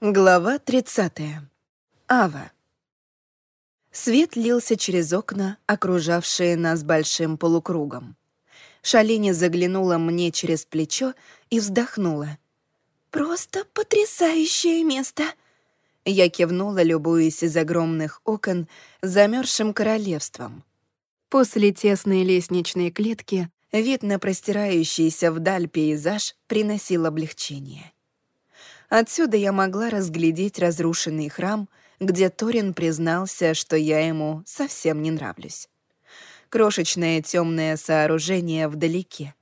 Глава 30. Ава. Свет лился через окна, окружавшие нас большим полукругом. Шалини заглянула мне через плечо и вздохнула. «Просто потрясающее место!» Я кивнула, любуясь из огромных окон замерзшим королевством. После тесной лестничной клетки вид на простирающийся вдаль пейзаж приносил облегчение. Отсюда я могла разглядеть разрушенный храм, где Торин признался, что я ему совсем не нравлюсь. Крошечное темное сооружение вдалеке.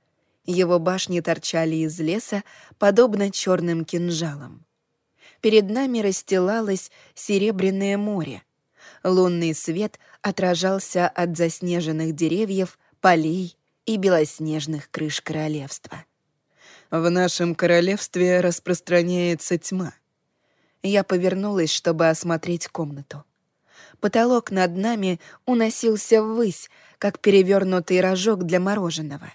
Его башни торчали из леса, подобно черным кинжалам. Перед нами расстилалось серебряное море. Лунный свет отражался от заснеженных деревьев, полей и белоснежных крыш королевства. В нашем королевстве распространяется тьма. Я повернулась, чтобы осмотреть комнату. Потолок над нами уносился ввысь, как перевернутый рожок для мороженого.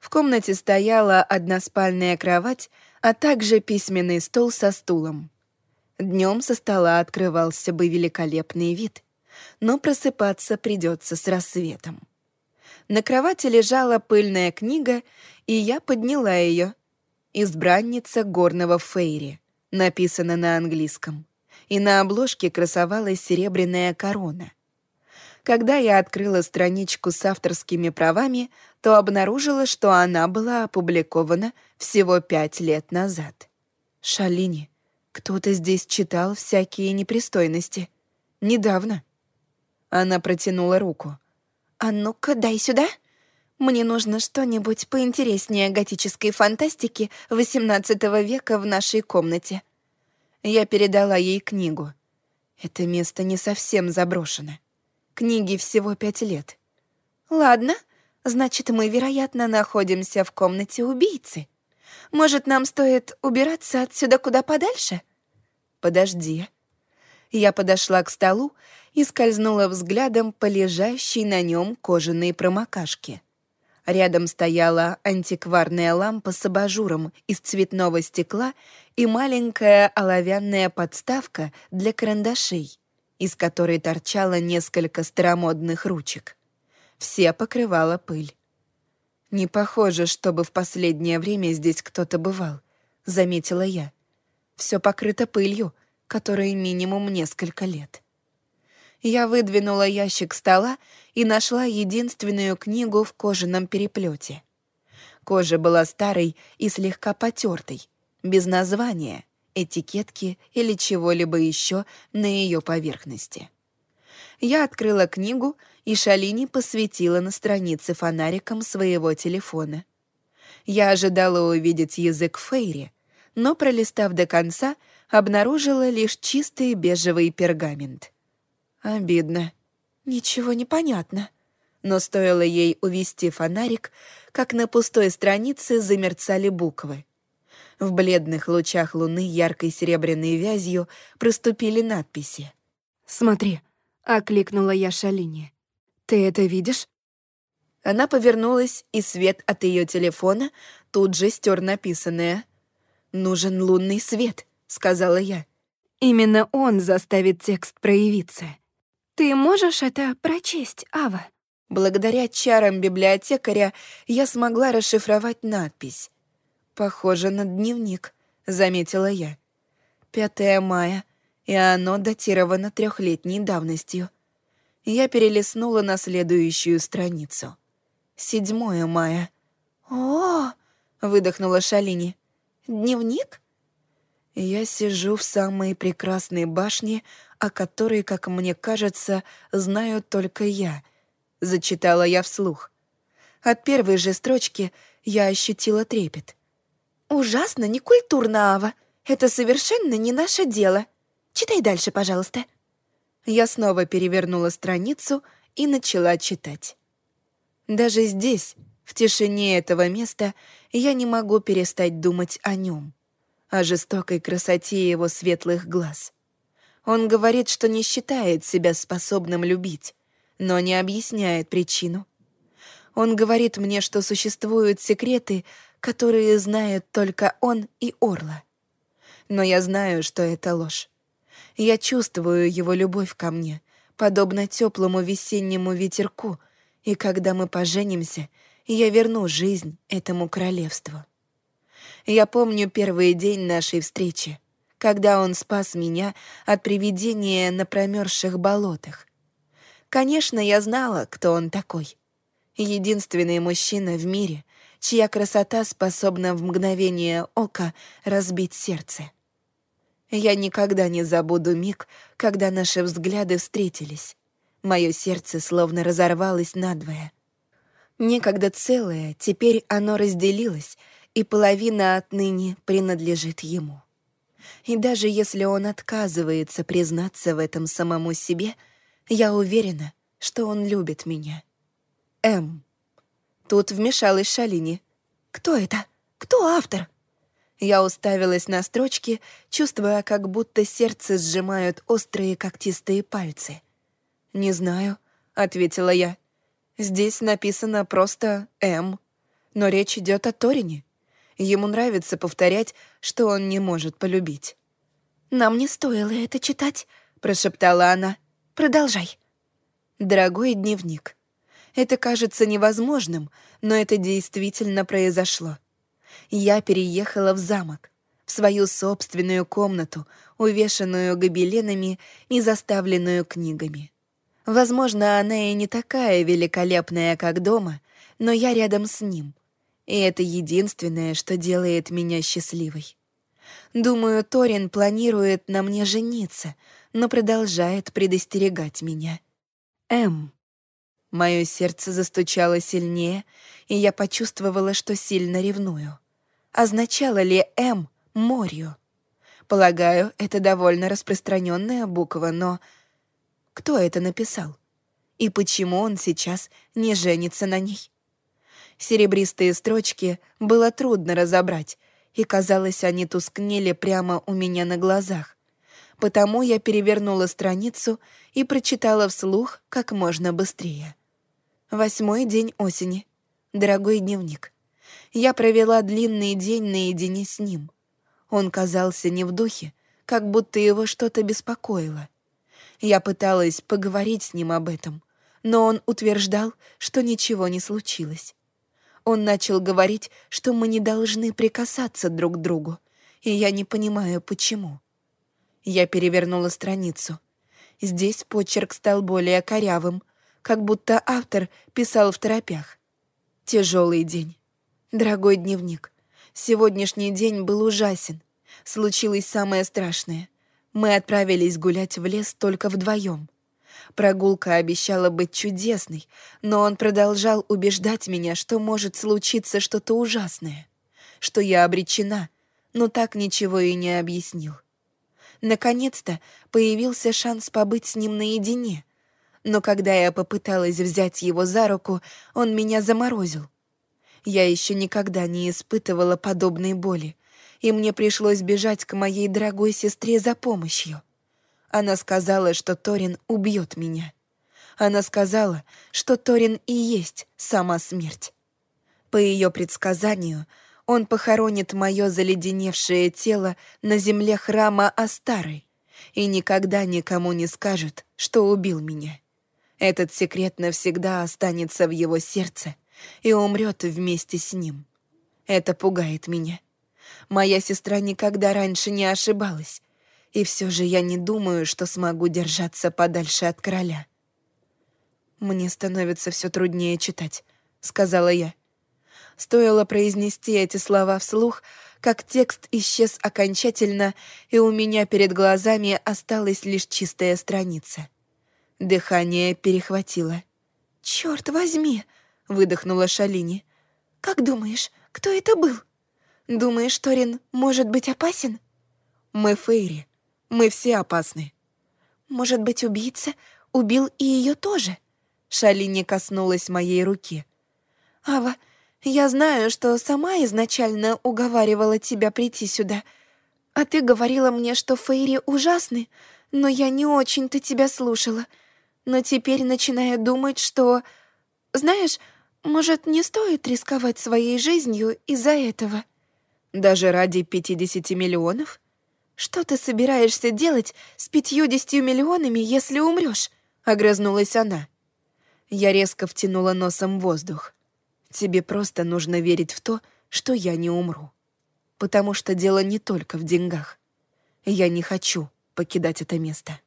В комнате стояла односпальная кровать, а также письменный стол со стулом. Днем со стола открывался бы великолепный вид, но просыпаться придется с рассветом. На кровати лежала пыльная книга, и я подняла ее. «Избранница горного Фейри», написано на английском, и на обложке красовалась серебряная корона. Когда я открыла страничку с авторскими правами, то обнаружила, что она была опубликована всего пять лет назад. Шалини, кто-то здесь читал всякие непристойности. Недавно. Она протянула руку. «А ну-ка, дай сюда!» Мне нужно что-нибудь поинтереснее готической фантастики XVIII века в нашей комнате. Я передала ей книгу. Это место не совсем заброшено. Книге всего пять лет. Ладно, значит, мы, вероятно, находимся в комнате убийцы. Может, нам стоит убираться отсюда куда подальше? Подожди. Я подошла к столу и скользнула взглядом по лежащей на нем кожаной промокашке. Рядом стояла антикварная лампа с абажуром из цветного стекла и маленькая оловянная подставка для карандашей, из которой торчало несколько старомодных ручек. Все покрывала пыль. «Не похоже, чтобы в последнее время здесь кто-то бывал», — заметила я. Все покрыто пылью, которой минимум несколько лет. Я выдвинула ящик стола и нашла единственную книгу в кожаном переплете. Кожа была старой и слегка потертой, без названия, этикетки или чего-либо еще на ее поверхности. Я открыла книгу, и Шалини посветила на странице фонариком своего телефона. Я ожидала увидеть язык Фейри, но, пролистав до конца, обнаружила лишь чистый бежевый пергамент — Обидно. Ничего не понятно. Но стоило ей увести фонарик, как на пустой странице замерцали буквы. В бледных лучах луны яркой серебряной вязью проступили надписи. «Смотри», — окликнула я Шалине. «Ты это видишь?» Она повернулась, и свет от ее телефона тут же стер написанное. «Нужен лунный свет», — сказала я. «Именно он заставит текст проявиться». «Ты можешь это прочесть, Ава?» Благодаря чарам библиотекаря я смогла расшифровать надпись. «Похоже на дневник», — заметила я. «5 мая, и оно датировано трехлетней давностью». Я перелистнула на следующую страницу. «7 мая». «О!» — выдохнула Шалини. «Дневник?» Я сижу в самой прекрасной башне, о которой, как мне кажется, знаю только я. Зачитала я вслух. От первой же строчки я ощутила трепет. «Ужасно некультурно, Ава. Это совершенно не наше дело. Читай дальше, пожалуйста». Я снова перевернула страницу и начала читать. Даже здесь, в тишине этого места, я не могу перестать думать о нем о жестокой красоте его светлых глаз. Он говорит, что не считает себя способным любить, но не объясняет причину. Он говорит мне, что существуют секреты, которые знают только он и Орла. Но я знаю, что это ложь. Я чувствую его любовь ко мне, подобно теплому весеннему ветерку, и когда мы поженимся, я верну жизнь этому королевству. Я помню первый день нашей встречи, когда он спас меня от привидения на промерзших болотах. Конечно, я знала, кто он такой. Единственный мужчина в мире, чья красота способна в мгновение ока разбить сердце. Я никогда не забуду миг, когда наши взгляды встретились. Мое сердце словно разорвалось надвое. Некогда целое, теперь оно разделилось, и половина отныне принадлежит ему. И даже если он отказывается признаться в этом самому себе, я уверена, что он любит меня. М. Тут вмешалась Шалини. «Кто это? Кто автор?» Я уставилась на строчки, чувствуя, как будто сердце сжимают острые когтистые пальцы. «Не знаю», — ответила я. «Здесь написано просто «М», но речь идет о Торине. Ему нравится повторять, что он не может полюбить. «Нам не стоило это читать», — прошептала она. «Продолжай». «Дорогой дневник, это кажется невозможным, но это действительно произошло я переехала в замок, в свою собственную комнату, увешанную гобеленами и заставленную книгами. Возможно, она и не такая великолепная, как дома, но я рядом с ним. И это единственное, что делает меня счастливой. Думаю, Торин планирует на мне жениться, но продолжает предостерегать меня. М. Мое сердце застучало сильнее, и я почувствовала, что сильно ревную означало ли «М» морью. Полагаю, это довольно распространенная буква, но кто это написал? И почему он сейчас не женится на ней? Серебристые строчки было трудно разобрать, и, казалось, они тускнели прямо у меня на глазах. Потому я перевернула страницу и прочитала вслух как можно быстрее. Восьмой день осени. Дорогой дневник я провела длинный день наедине с ним. Он казался не в духе, как будто его что-то беспокоило. Я пыталась поговорить с ним об этом, но он утверждал, что ничего не случилось. Он начал говорить, что мы не должны прикасаться друг к другу, и я не понимаю, почему. Я перевернула страницу. Здесь почерк стал более корявым, как будто автор писал в торопях. Тяжелый день. Дорогой дневник, сегодняшний день был ужасен. Случилось самое страшное. Мы отправились гулять в лес только вдвоем. Прогулка обещала быть чудесной, но он продолжал убеждать меня, что может случиться что-то ужасное, что я обречена, но так ничего и не объяснил. Наконец-то появился шанс побыть с ним наедине, но когда я попыталась взять его за руку, он меня заморозил. Я еще никогда не испытывала подобной боли, и мне пришлось бежать к моей дорогой сестре за помощью. Она сказала, что Торин убьет меня. Она сказала, что Торин и есть сама смерть. По ее предсказанию, он похоронит мое заледеневшее тело на земле храма Астары и никогда никому не скажет, что убил меня. Этот секрет навсегда останется в его сердце — и умрет вместе с ним. Это пугает меня. Моя сестра никогда раньше не ошибалась, и все же я не думаю, что смогу держаться подальше от короля. «Мне становится все труднее читать», — сказала я. Стоило произнести эти слова вслух, как текст исчез окончательно, и у меня перед глазами осталась лишь чистая страница. Дыхание перехватило. «Чёрт возьми!» — выдохнула Шалини. «Как думаешь, кто это был? Думаешь, Торин может быть опасен?» «Мы Фейри. Мы все опасны». «Может быть, убийца убил и ее тоже?» Шалини коснулась моей руки. «Ава, я знаю, что сама изначально уговаривала тебя прийти сюда. А ты говорила мне, что Фейри ужасны, но я не очень-то тебя слушала. Но теперь начинаю думать, что... Знаешь, может, не стоит рисковать своей жизнью из-за этого? Даже ради 50 миллионов? «Что ты собираешься делать с пятьюдесятью миллионами, если умрешь? огрызнулась она. Я резко втянула носом воздух. «Тебе просто нужно верить в то, что я не умру. Потому что дело не только в деньгах. Я не хочу покидать это место».